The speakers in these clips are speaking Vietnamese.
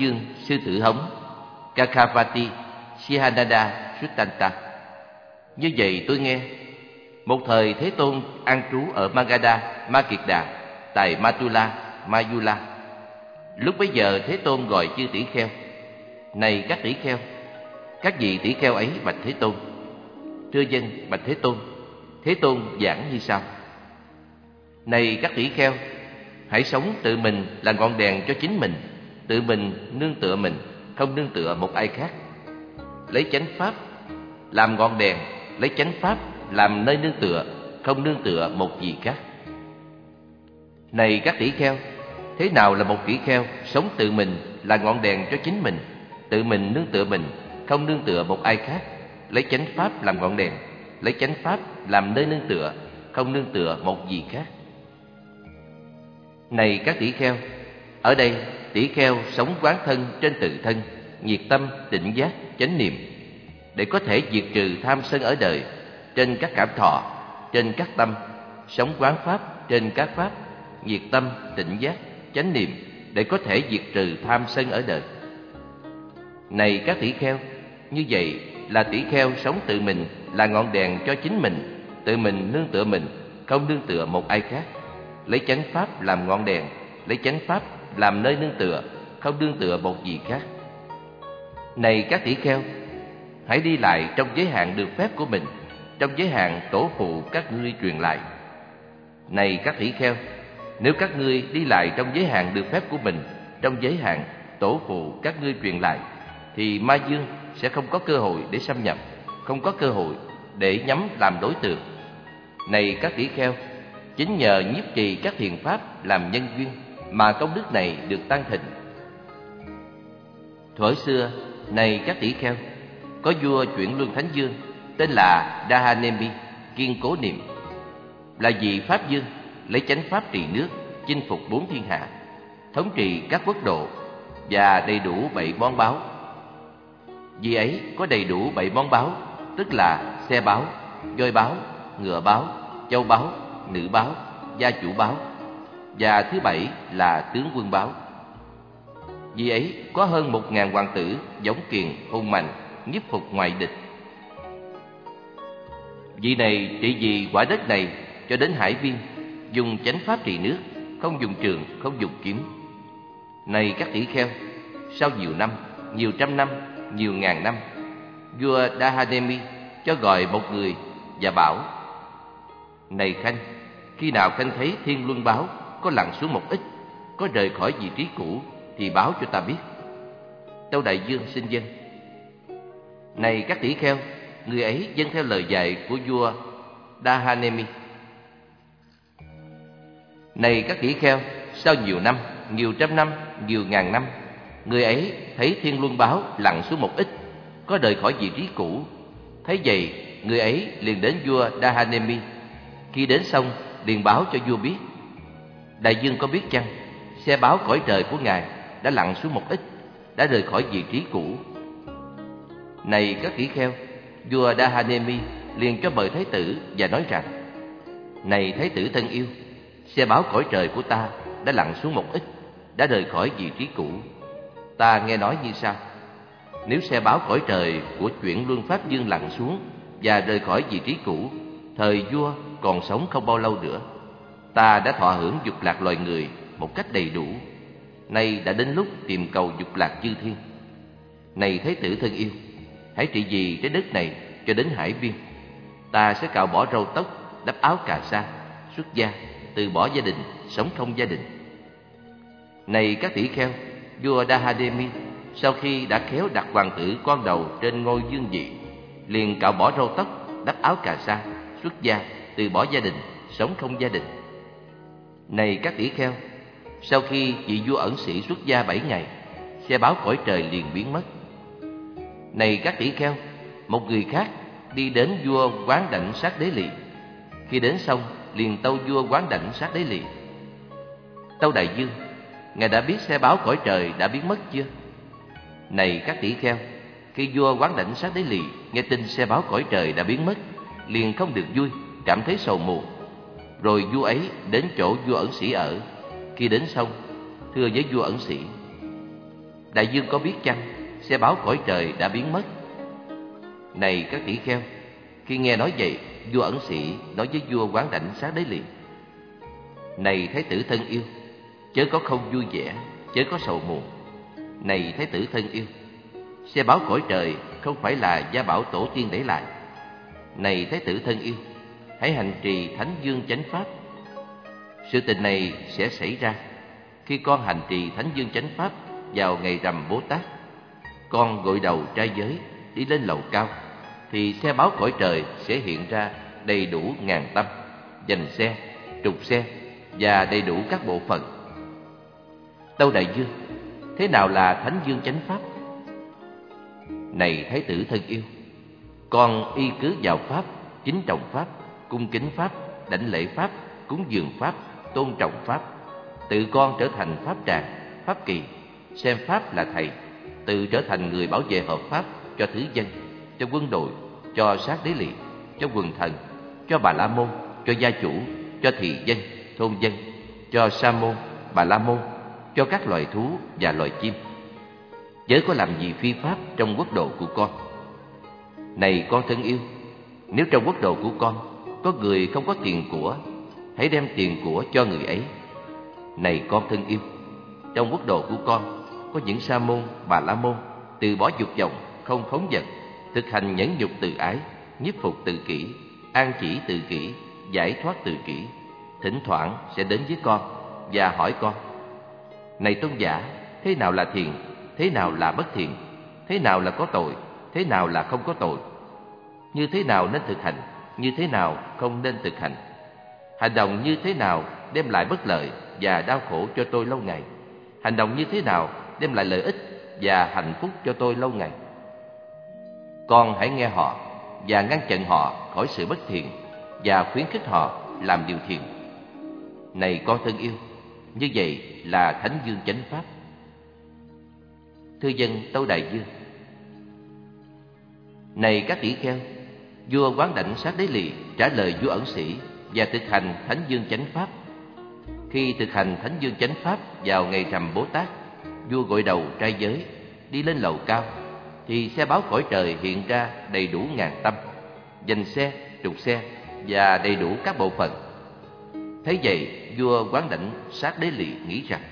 Dương Sư Tử Hống Kakavati Sihanada Suttanta Như vậy tôi nghe Một thời Thế Tôn an trú ở Magadha, Ma Kiệt Đà Tại Matula, Mayula. Lúc bấy giờ Thế Tôn gọi chư tỷ kheo Này các tỷ kheo Các vị tỷ kheo ấy bạch Thế Tôn Thưa dân bạch Thế Tôn Thế Tôn giảng như sau. Này các tỷ kheo Hãy sống tự mình là ngọn đèn cho chính mình. Tự mình nương tựa mình, Không nương tựa một ai khác. Lấy chánh pháp làm ngọn đèn, Lấy chánh pháp làm nơi nương tựa, Không nương tựa một gì khác. Này các tỷ kheo, Thế nào là một tỷ kheo Sống tự mình là ngọn đèn cho chính mình, Tự mình nương tựa mình, Không nương tựa một ai khác? Lấy chánh pháp làm ngọn đèn, Lấy chánh pháp làm nơi nương tựa, Không nương tựa một gì khác. Này các tỷ kheo, Ở đây tỷ kheo sống quán thân trên tự thân Nhiệt tâm, định giác, chánh niệm Để có thể diệt trừ tham sân ở đời Trên các cảm thọ, trên các tâm Sống quán pháp trên các pháp Nhiệt tâm, định giác, chánh niệm Để có thể diệt trừ tham sân ở đời. Này các tỷ kheo Như vậy là tỷ kheo sống tự mình Là ngọn đèn cho chính mình Tự mình nương tựa mình Không nương tựa một ai khác. Lấy chánh pháp làm ngọn đèn Lấy chánh pháp làm nơi nương tựa, Không nương tựa một gì khác. Này các tỷ kheo, Hãy đi lại trong giới hạn được phép của mình, Trong giới hạn tổ phụ các ngươi truyền lại. Này các tỷ kheo, Nếu các ngươi đi lại trong giới hạn được phép của mình, Trong giới hạn tổ phụ các ngươi truyền lại, Thì ma dương sẽ không có cơ hội để xâm nhập, Không có cơ hội để nhắm làm đối tượng. Này các tỷ kheo, Chính nhờ nhiếp trì các thiền pháp làm nhân duyên mà công đức này được tăng thịnh. Thuở xưa, này các tỷ kheo Có vua chuyển luân thánh dương Tên là Dahanemi Kiên cố niệm. Là vị Pháp dương Lấy chánh pháp trị nước Chinh phục bốn thiên hạ Thống trị các quốc độ Và đầy đủ bảy món báo Vì ấy có đầy đủ bảy món báo Tức là xe báo, voi báo, ngựa báo, châu báo, nữ báo, gia chủ báo và thứ bảy là tướng quân báo. Vì ấy có hơn một ngàn hoàng tử giống kiền, hung mạnh, nhiếp phục ngoại địch. Vị này trị vì quả đất này cho đến hải viên Dùng chánh pháp trị nước, không dùng trường, không dùng kiếm. Này các tỷ kheo, sau nhiều năm, nhiều trăm năm, nhiều ngàn năm Vua Dahanemi cho gọi một người và bảo Này Khanh, khi nào Khanh thấy thiên luân báo có lặn xuống một ít Có rời khỏi vị trí cũ thì báo cho ta biết Tâu Đại Dương xin dân Này các tỷ kheo, người ấy dân theo lời dạy của vua Dahanemi Này các tỷ kheo, sau nhiều năm, nhiều trăm năm, nhiều ngàn năm Người ấy thấy thiên luân báo lặn xuống một ít Có rời khỏi vị trí cũ Thấy vậy, người ấy liền đến vua Dahanemi. Khi đến xong, liền báo cho vua biết. Đại dương có biết chăng, xe báo cõi trời của ngài đã lặn xuống một ít, đã rời khỏi vị trí cũ. Này các tỷ kheo, vua Dahanemi liền cho mời thái tử và nói rằng: Này thái tử thân yêu, xe báo cõi trời của ta đã lặn xuống một ít, đã rời khỏi vị trí cũ. Ta nghe nói như sau: nếu xe báo cõi trời của chuyển luân pháp dương lặn xuống và rời khỏi vị trí cũ, thời vua còn sống không bao lâu nữa. Ta đã thọ hưởng dục lạc loài người một cách đầy đủ. Nay đã đến lúc tìm cầu dục lạc chư thiên. Này Thế tử thân yêu, hãy trị gì trái đất này cho đến hải biên. Ta sẽ cạo bỏ râu tóc, đắp áo cà sa, xuất gia, từ bỏ gia đình, sống không gia đình. Này các tỷ kheo, vua Dahademi sau khi đã khéo đặt hoàng tử con đầu trên ngôi dương vị, liền cạo bỏ râu tóc, đắp áo cà sa, xuất gia, từ bỏ gia đình, sống không gia đình. Này các tỷ kheo, sau khi vị vua ẩn sĩ xuất gia bảy ngày, xe báo cõi trời liền biến mất. Này các tỷ kheo, một người khác đi đến vua quán đảnh sát đế lì. Khi đến xong, liền tâu vua quán đảnh sát đế lì. Tâu đại dương, ngài đã biết xe báo cõi trời đã biến mất chưa? Này các tỷ kheo, khi vua quán đảnh sát đế lì nghe tin xe báo cõi trời đã biến mất, liền không được vui, cảm thấy sầu muộn. Rồi vua ấy đến chỗ vua ẩn sĩ ở. Khi đến xong, thưa với vua ẩn sĩ đại dương có biết chăng xe báo cõi trời đã biến mất? Này các tỷ kheo khi nghe nói vậy vua ẩn sĩ nói với vua quán đảnh sát đế liền này thái tử thân yêu chớ có không vui vẻ chớ có sầu muộn. Này thái tử thân yêu xe báo cõi trời không phải là gia bảo tổ tiên để lại. Này thái tử thân yêu hãy hành trì thánh dương chánh pháp sự tình này sẽ xảy ra khi con hành trì thánh dương chánh pháp vào ngày rằm Bố Tát. Con gội đầu trai giới đi lên lầu cao thì xe báo cõi trời sẽ hiện ra đầy đủ ngàn tâm, dành xe, trục xe và đầy đủ các bộ phận. Tâu Đại Dương, thế nào là Thánh Dương Chánh Pháp? Này Thái tử thân yêu, con y cứ vào Pháp, chính trọng Pháp, cung kính Pháp, đảnh lễ Pháp, cúng dường Pháp, tôn trọng Pháp, tự con trở thành Pháp tràng, Pháp kỳ, xem Pháp là thầy, tự trở thành người bảo vệ hợp pháp cho thứ dân, cho quân đội, cho sát đế lì, cho quần thần, cho bà la môn, cho gia chủ, cho thị dân, thôn dân, cho sa môn, bà la môn, cho các loài thú và loài chim. Chớ có làm gì phi pháp trong quốc độ của con. Này con thân yêu, nếu trong quốc độ của con có người không có tiền của, hãy đem tiền của cho người ấy. Này con thân yêu, trong quốc độ của con có những sa môn, bà la môn từ bỏ dục vọng, không phóng vật, thực hành nhẫn nhục từ ái, nhiếp phục từ kỷ, an chỉ từ kỷ, giải thoát từ kỷ. Thỉnh thoảng sẽ đến với con và hỏi con: "Này tôn giả, thế nào là thiện, thế nào là bất thiện, thế nào là có tội, thế nào là không có tội? Như thế nào nên thực hành, như thế nào không nên thực hành? Hành động như thế nào đem lại bất lợi và đau khổ cho tôi lâu ngày?" hành động như thế nào đem lại lợi ích và hạnh phúc cho tôi lâu ngày. Con hãy nghe họ và ngăn chặn họ khỏi sự bất thiện và khuyến khích họ làm điều thiện. Này con thân yêu, như vậy là Thánh Dương chánh pháp. Thư dân Tâu Đại Dương Này các tỷ kheo, vua quán đảnh sát đế lì trả lời vua ẩn sĩ và thực hành Thánh Dương chánh pháp khi thực hành Thánh Dương Chánh Pháp vào ngày rằm Bố Tát, vua gội đầu trai giới, đi lên lầu cao, thì xe báo cõi trời hiện ra đầy đủ ngàn tâm, dành xe, trục xe và đầy đủ các bộ phận. Thấy vậy, vua quán đảnh sát đế lì nghĩ rằng,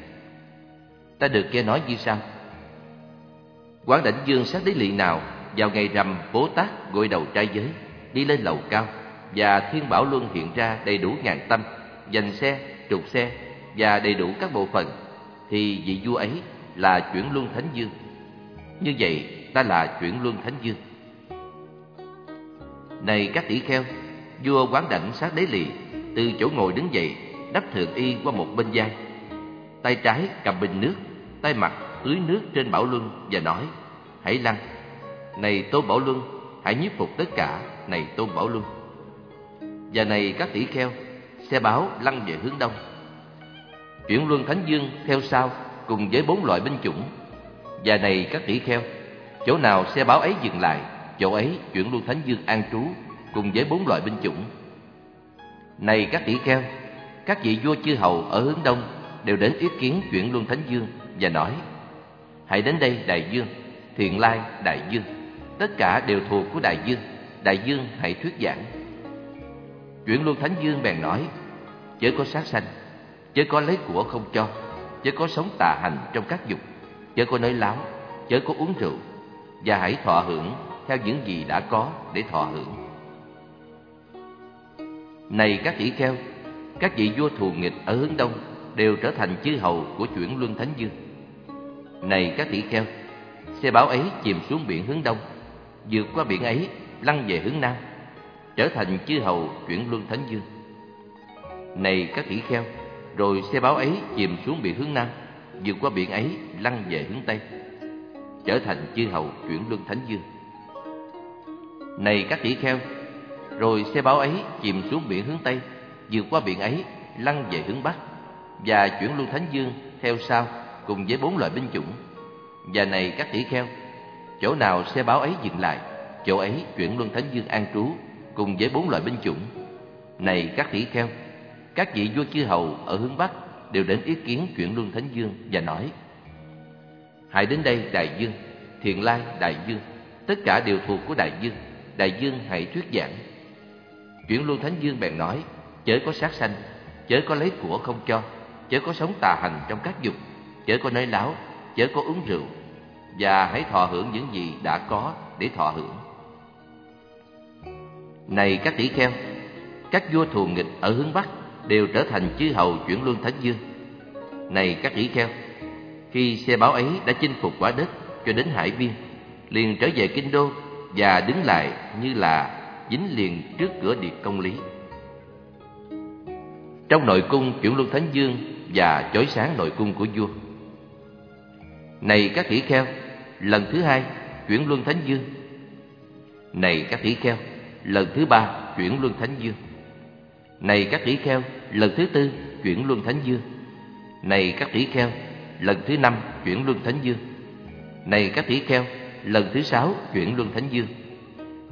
ta được nghe nói như sau. Quán đảnh dương sát đế lì nào vào ngày rằm Bố Tát gội đầu trai giới, đi lên lầu cao, và thiên bảo luân hiện ra đầy đủ ngàn tâm, dành xe, trục xe và đầy đủ các bộ phận thì vị vua ấy là chuyển luân thánh dương. Như vậy ta là chuyển luân thánh dương. Này các tỷ kheo, vua quán đảnh sát đế lì từ chỗ ngồi đứng dậy, đắp thượng y qua một bên vai. Tay trái cầm bình nước, tay mặt tưới nước trên Bảo Luân và nói: "Hãy lăn, này Tô Bảo Luân, hãy nhiếp phục tất cả, này Tôn Bảo Luân." Và này các tỷ kheo, xe báo lăn về hướng đông. Chuyển luân thánh dương theo sau cùng với bốn loại binh chủng. Và này các tỷ kheo, chỗ nào xe báo ấy dừng lại, chỗ ấy chuyển luân thánh dương an trú cùng với bốn loại binh chủng. Này các tỷ kheo, các vị vua chư hầu ở hướng đông đều đến ý kiến chuyển luân thánh dương và nói: Hãy đến đây đại dương, thiện lai đại dương, tất cả đều thuộc của đại dương, đại dương hãy thuyết giảng. Chuyển Luân Thánh Dương bèn nói Chớ có sát sanh Chớ có lấy của không cho Chớ có sống tà hành trong các dục Chớ có nói láo Chớ có uống rượu Và hãy thọ hưởng theo những gì đã có để thọ hưởng. Này các tỷ kheo Các vị vua thù nghịch ở hướng đông Đều trở thành chư hầu của chuyển Luân Thánh Dương. Này các tỷ kheo Xe báo ấy chìm xuống biển hướng đông. Vượt qua biển ấy lăn về hướng nam trở thành chư hầu chuyển luân thánh dương. Này các tỷ kheo, rồi xe báo ấy chìm xuống biển hướng nam, vượt qua biển ấy lăn về hướng tây, trở thành chư hầu chuyển luân thánh dương. Này các tỷ kheo, rồi xe báo ấy chìm xuống biển hướng tây, vượt qua biển ấy lăn về hướng bắc, và chuyển luân thánh dương theo sau cùng với bốn loại binh chủng. Và này các tỷ kheo, chỗ nào xe báo ấy dừng lại, chỗ ấy chuyển luân thánh dương an trú cùng với bốn loại binh chủng. Này các tỷ kheo, các vị vua chư hầu ở hướng Bắc đều đến ý kiến chuyển luân thánh dương và nói hãy đến đây đại dương thiện lai đại dương tất cả đều thuộc của đại dương đại dương hãy thuyết giảng chuyển luân thánh dương bèn nói chớ có sát sanh chớ có lấy của không cho chớ có sống tà hành trong các dục chớ có nói láo chớ có uống rượu và hãy thọ hưởng những gì đã có để thọ hưởng. Này các tỷ kheo, các vua thù nghịch ở hướng bắc đều trở thành chư hầu chuyển luân thánh dương. Này các tỷ kheo, khi xe báo ấy đã chinh phục quả đất cho đến hải biên liền trở về kinh đô và đứng lại như là dính liền trước cửa điện công lý. Trong nội cung chuyển luân thánh dương và chói sáng nội cung của vua. Này các tỷ kheo lần thứ hai chuyển luân thánh dương. Này các tỷ kheo, lần thứ ba chuyển luân thánh dương. Này các tỷ kheo, lần thứ tư chuyển luân thánh dương. Này các tỷ kheo, lần thứ năm chuyển luân thánh dương. Này các tỷ kheo, lần thứ sáu chuyển luân thánh dương.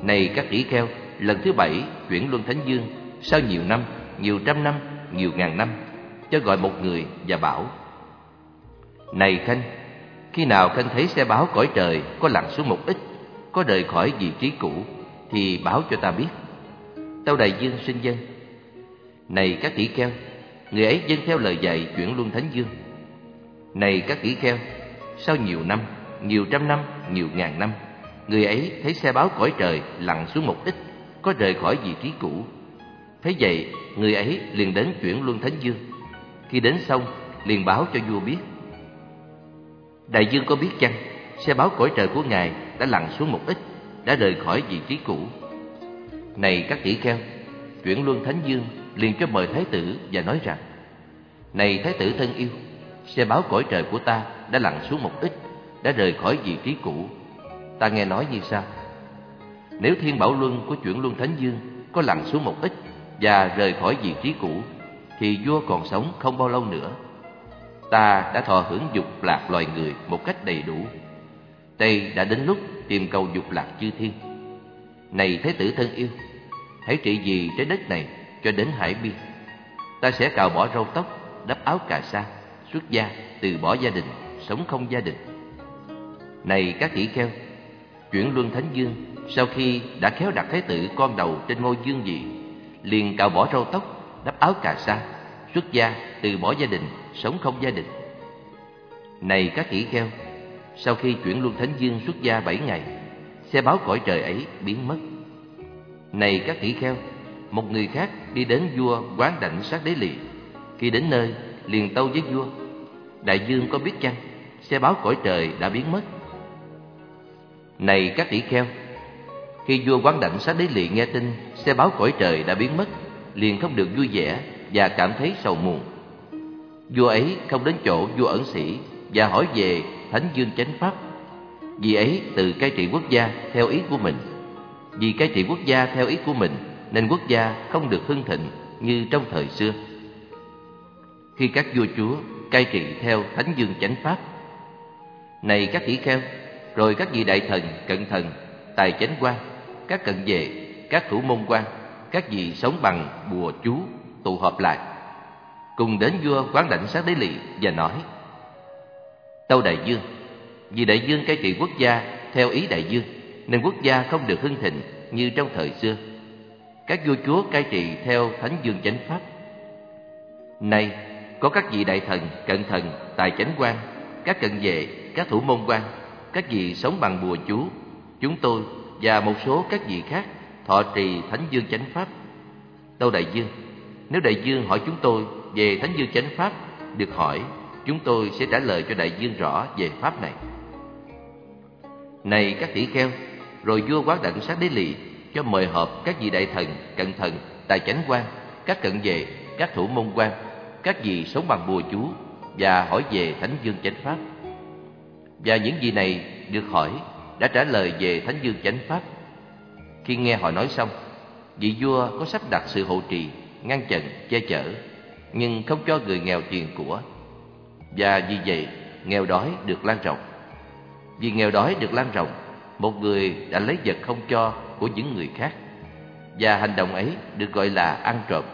Này các tỷ kheo, lần thứ bảy chuyển luân thánh dương. Sau nhiều năm, nhiều trăm năm, nhiều ngàn năm cho gọi một người và bảo, này khanh khi nào khanh thấy xe báo cõi trời, có lặn xuống một ít, có rời khỏi vị trí cũ, thì báo cho ta biết. Tâu đại dương sinh dân, này các tỷ kheo, người ấy dân theo lời dạy chuyển luân thánh dương. Này các tỷ kheo, sau nhiều năm, nhiều trăm năm, nhiều ngàn năm, người ấy thấy xe báo cõi trời lặn xuống một ít, có rời khỏi vị trí cũ. Thế vậy, người ấy liền đến chuyển luân thánh dương. Khi đến xong, liền báo cho vua biết đại dương có biết chăng? Xe báo cõi trời của ngài đã lặn xuống một ít, đã rời khỏi vị trí cũ. Này các tỷ kheo, chuyển luân thánh dương liền cho mời thái tử và nói rằng, này thái tử thân yêu, xe báo cõi trời của ta đã lặn xuống một ít, đã rời khỏi vị trí cũ. Ta nghe nói như sao nếu thiên bảo luân của chuyển luân thánh dương có lặn xuống một ít và rời khỏi vị trí cũ, thì vua còn sống không bao lâu nữa ta đã thọ hưởng dục lạc loài người một cách đầy đủ. Đây đã đến lúc tìm cầu dục lạc chư thiên. Này thế tử thân yêu, hãy trị gì trái đất này cho đến hải biên. Ta sẽ cạo bỏ râu tóc, đắp áo cà sa, xuất gia, từ bỏ gia đình, sống không gia đình. Này các tỷ kheo, chuyển luân thánh dương, sau khi đã khéo đặt thế tử con đầu trên ngôi dương vị, liền cạo bỏ râu tóc, đắp áo cà sa, xuất gia, từ bỏ gia đình sống không gia đình. Này các tỷ kheo, sau khi chuyển luân thánh dương xuất gia bảy ngày, xe báo cõi trời ấy biến mất. Này các tỷ kheo, một người khác đi đến vua quán đảnh sát đế lì khi đến nơi, liền tâu với vua, đại dương có biết chăng? Xe báo cõi trời đã biến mất. Này các tỷ kheo, khi vua quán đảnh sát đế lì nghe tin xe báo cõi trời đã biến mất, liền không được vui vẻ và cảm thấy sầu muộn vua ấy không đến chỗ vua ẩn sĩ và hỏi về thánh dương chánh pháp. Vì ấy tự cai trị quốc gia theo ý của mình. Vì cai trị quốc gia theo ý của mình, nên quốc gia không được hưng thịnh như trong thời xưa. Khi các vua chúa cai trị theo thánh dương chánh pháp, này các tỷ kheo, rồi các vị đại thần, cận thần, tài chánh quan các cận vệ, các thủ môn quan các vị sống bằng bùa chú tụ họp lại cùng đến vua quán đảnh sát đế lỵ và nói, tâu đại dương vì đại dương cai trị quốc gia theo ý đại dương nên quốc gia không được hưng thịnh như trong thời xưa. Các vua chúa cai trị theo thánh dương chánh pháp. Nay, có các vị đại thần cận thần tài chánh quan, các cận vệ, các thủ môn quan, các vị sống bằng bùa chú, chúng tôi và một số các vị khác thọ trì thánh dương chánh pháp. Tâu đại dương nếu đại dương hỏi chúng tôi về thánh dương chánh pháp, được hỏi, chúng tôi sẽ trả lời cho đại dương rõ về pháp này. Này các tỷ kheo, rồi vua quán đặng sát đế lì cho mời họp các vị đại thần, cận thần, tài chánh quan, các cận vệ, các thủ môn quan, các vị sống bằng bùa chú và hỏi về thánh dương chánh pháp. Và những vị này được hỏi, đã trả lời về thánh dương chánh pháp. Khi nghe họ nói xong, vị vua có sắp đặt sự hộ trì, ngăn chặn, che chở nhưng không cho người nghèo tiền của. Và vì vậy nghèo đói được lan rộng. Vì nghèo đói được lan rộng một người đã lấy vật không cho của những người khác. Và hành động ấy được gọi là ăn trộm.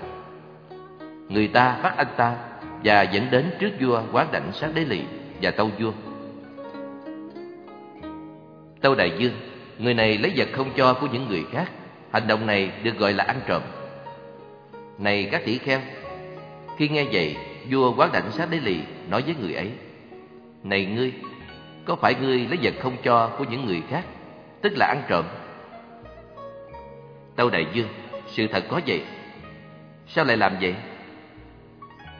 Người ta bắt anh ta và dẫn đến trước vua quán đảnh sát đế lì và tâu vua. Tâu Đại Dương, người này lấy vật không cho của những người khác, hành động này được gọi là ăn trộm. Này các tỷ kheo, khi nghe vậy, vua quán đảnh sát đế lì nói với người ấy, Này ngươi, có phải ngươi lấy vật không cho của những người khác, tức là ăn trộm? Tâu Đại Dương, sự thật có vậy. Sao lại làm vậy?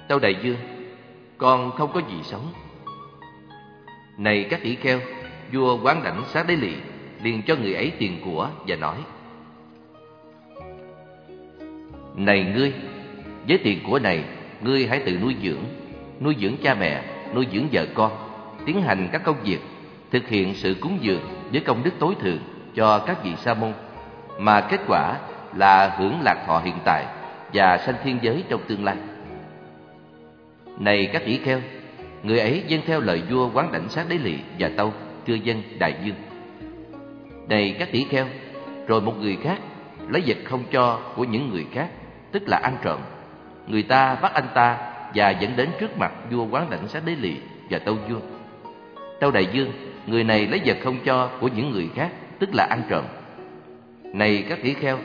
Tâu Đại Dương, con không có gì sống. Này các tỷ kheo, vua quán đảnh sát đế lì liền cho người ấy tiền của và nói Này ngươi, với tiền của này, ngươi hãy tự nuôi dưỡng, nuôi dưỡng cha mẹ, nuôi dưỡng vợ con, tiến hành các công việc, thực hiện sự cúng dường với công đức tối thượng cho các vị sa môn, mà kết quả là hưởng lạc thọ hiện tại và sanh thiên giới trong tương lai. Này các tỷ kheo, người ấy dân theo lời vua quán đảnh sát đế lì và tâu, cư dân đại dương. Này các tỷ kheo, rồi một người khác lấy vật không cho của những người khác, tức là ăn trộm. Người ta bắt anh ta và dẫn đến trước mặt vua quán đảnh sát đế lì và tâu vua. Tâu đại dương, người này lấy vật không cho của những người khác, tức là ăn trộm. Này các tỷ kheo,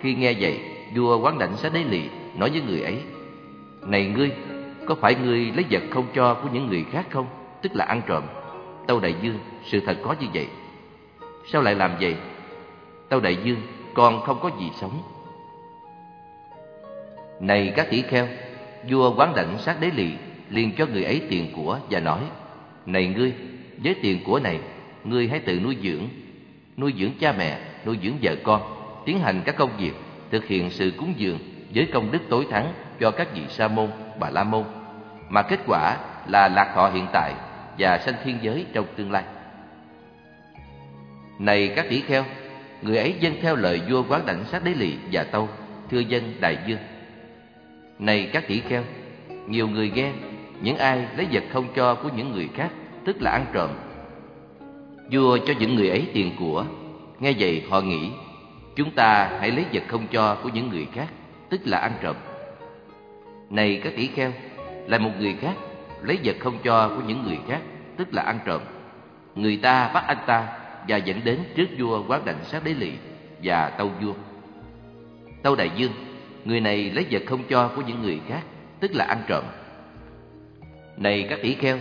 khi nghe vậy, vua quán đảnh sát đế lì nói với người ấy: "Này ngươi, có phải ngươi lấy vật không cho của những người khác không? Tức là ăn trộm." Tâu Đại Dương, sự thật có như vậy. Sao lại làm vậy? Tâu Đại Dương, con không có gì sống. Này các tỷ kheo, vua quán đảnh sát đế lì liền cho người ấy tiền của và nói: "Này ngươi, với tiền của này, ngươi hãy tự nuôi dưỡng, nuôi dưỡng cha mẹ, nuôi dưỡng vợ con, tiến hành các công việc, thực hiện sự cúng dường với công đức tối thắng cho các vị sa môn, bà la môn, mà kết quả là lạc thọ hiện tại và sanh thiên giới trong tương lai. Này các tỷ kheo, người ấy dân theo lời vua quán đảnh sát đế lì và tâu, thưa dân đại dương. Này các tỷ kheo, nhiều người ghen những ai lấy vật không cho của những người khác, tức là ăn trộm. Vua cho những người ấy tiền của, nghe vậy họ nghĩ, chúng ta hãy lấy vật không cho của những người khác, tức là ăn trộm. Này các tỷ kheo, là một người khác lấy vật không cho của những người khác, tức là ăn trộm. Người ta bắt anh ta và dẫn đến trước vua quán đảnh sát đế lì và tâu vua. Tâu đại dương, người này lấy vật không cho của những người khác, tức là ăn trộm. Này các tỷ kheo,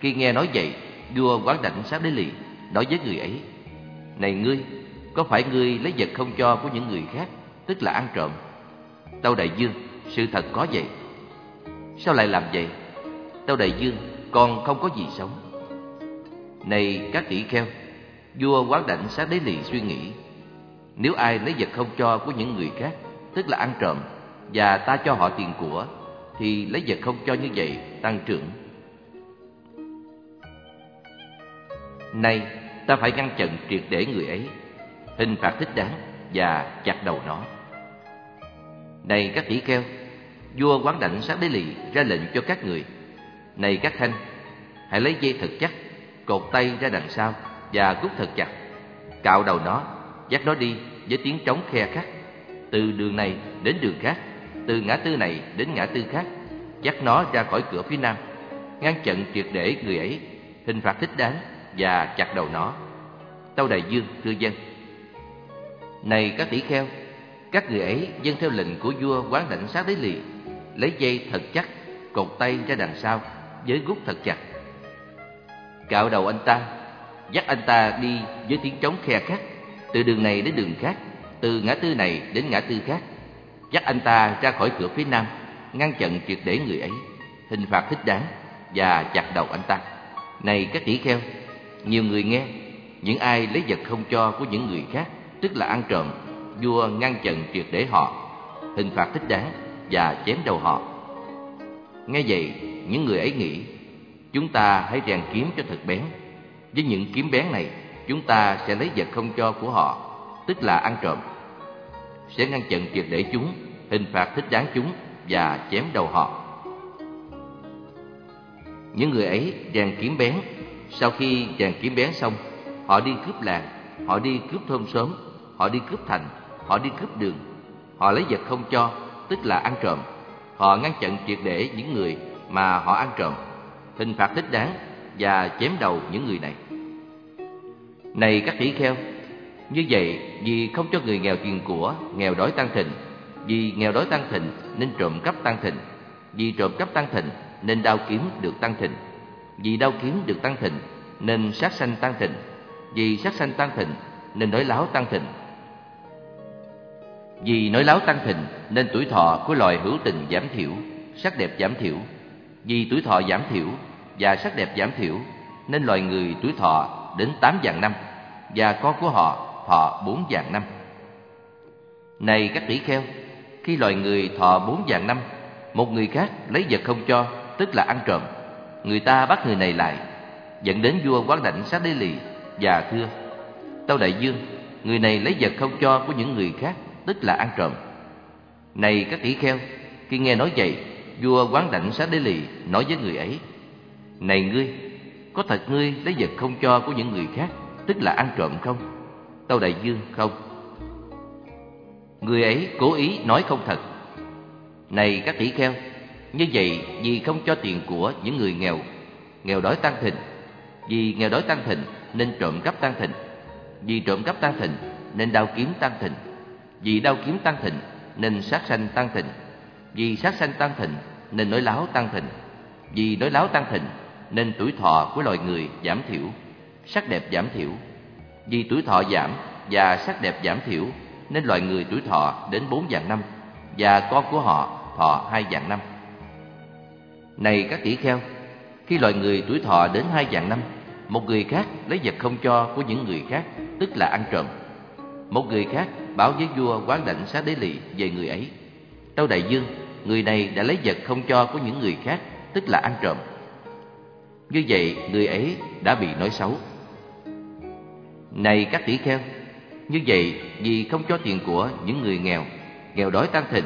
khi nghe nói vậy, vua quán đảnh sát đế lì nói với người ấy: Này ngươi, có phải ngươi lấy vật không cho của những người khác, tức là ăn trộm? Tâu đại dương, sự thật có vậy. Sao lại làm vậy? Tâu Đại Dương, con không có gì sống. Này các tỷ kheo, vua quán đảnh sát đế lì suy nghĩ. Nếu ai lấy vật không cho của những người khác, tức là ăn trộm, và ta cho họ tiền của, thì lấy vật không cho như vậy tăng trưởng. Nay, ta phải ngăn chặn triệt để người ấy, hình phạt thích đáng và chặt đầu nó. Này các tỷ kheo, vua quán đảnh sát đế lì ra lệnh cho các người này các thanh hãy lấy dây thật chắc, cột tay ra đằng sau và rút thật chặt. Cạo đầu nó, dắt nó đi với tiếng trống khe khắc. Từ đường này đến đường khác, từ ngã tư này đến ngã tư khác, dắt nó ra khỏi cửa phía nam, ngăn chặn triệt để người ấy, hình phạt thích đáng và chặt đầu nó. Tâu Đại Dương thưa dân. Này các tỷ kheo, các người ấy dân theo lệnh của vua quán lãnh sát đế lì, lấy dây thật chắc, cột tay ra đằng sau với gút thật chặt. Cạo đầu anh ta, dắt anh ta đi với tiếng trống khe khắc, từ đường này đến đường khác, từ ngã tư này đến ngã tư khác. Dắt anh ta ra khỏi cửa phía nam, ngăn chặn triệt để người ấy, hình phạt thích đáng và chặt đầu anh ta. Này các tỷ kheo, nhiều người nghe, những ai lấy vật không cho của những người khác, tức là ăn trộm, vua ngăn chặn triệt để họ, hình phạt thích đáng và chém đầu họ. Nghe vậy, những người ấy nghĩ Chúng ta hãy rèn kiếm cho thật bén Với những kiếm bén này Chúng ta sẽ lấy vật không cho của họ Tức là ăn trộm. Sẽ ngăn chặn triệt để chúng Hình phạt thích đáng chúng Và chém đầu họ. Những người ấy dàn kiếm bén. Sau khi dàn kiếm bén xong Họ đi cướp làng Họ đi cướp thôn xóm Họ đi cướp thành Họ đi cướp đường. Họ lấy vật không cho Tức là ăn trộm. Họ ngăn chặn triệt để những người mà họ ăn trộm, hình phạt thích đáng và chém đầu những người này. Này các tỷ kheo, như vậy vì không cho người nghèo tiền của, nghèo đói tăng thịnh, vì nghèo đói tăng thịnh nên trộm cắp tăng thịnh, vì trộm cắp tăng thịnh nên đao kiếm được tăng thịnh, vì đao kiếm được tăng thịnh nên sát sanh tăng thịnh, vì sát sanh tăng thịnh nên nói láo tăng thịnh. Vì nói láo tăng thịnh nên tuổi thọ của loài hữu tình giảm thiểu, sắc đẹp giảm thiểu. Vì tuổi thọ giảm thiểu và sắc đẹp giảm thiểu nên loài người tuổi thọ đến tám vạn năm và con của họ thọ bốn vạn năm. Này các tỷ kheo, khi loài người thọ bốn vạn năm, một người khác lấy vật không cho, tức là ăn trộm. Người ta bắt người này lại, dẫn đến vua quán đảnh sát đế lì và thưa: Tâu đại dương, người này lấy vật không cho của những người khác, tức là ăn trộm. Này các tỷ kheo, khi nghe nói vậy, vua quán đảnh sát đế lì nói với người ấy: Này ngươi, có thật ngươi lấy vật không cho của những người khác, tức là ăn trộm không? Tâu đại dương không. Người ấy cố ý nói không thật. Này các tỷ kheo, như vậy vì không cho tiền của những người nghèo, nghèo đói tăng thịnh, vì nghèo đói tăng thịnh nên trộm cắp tăng thịnh, vì trộm cắp tăng thịnh nên đao kiếm tăng thịnh, vì đao kiếm tăng thịnh nên sát sanh tăng thịnh, vì sát sanh tăng thịnh nên nói láo tăng thịnh, vì nói láo tăng thịnh nên tuổi thọ của loài người giảm thiểu, sắc đẹp giảm thiểu. Vì tuổi thọ giảm và sắc đẹp giảm thiểu nên loài người tuổi thọ đến bốn vạn năm và con của họ thọ hai vạn năm. Này các tỷ kheo, khi loài người tuổi thọ đến hai vạn năm, một người khác lấy vật không cho của những người khác, tức là ăn trộm. Một người khác báo với vua quán lệnh xá đế lỵ về người ấy. Tâu đại dương, người này đã lấy vật không cho của những người khác, tức là ăn trộm. Như vậy, người ấy đã bị nói xấu. Này các tỷ kheo, như vậy vì không cho tiền của những người nghèo, nghèo đói tăng thịnh,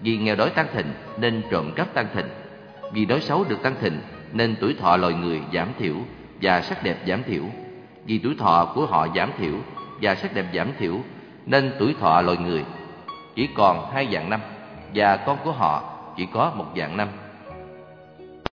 vì nghèo đói tăng thịnh nên trộm cắp tăng thịnh, vì đói xấu được tăng thịnh nên tuổi thọ loài người giảm thiểu và sắc đẹp giảm thiểu. Vì tuổi thọ của họ giảm thiểu và sắc đẹp giảm thiểu nên tuổi thọ loài người chỉ còn hai vạn năm và con của họ chỉ có một vạn năm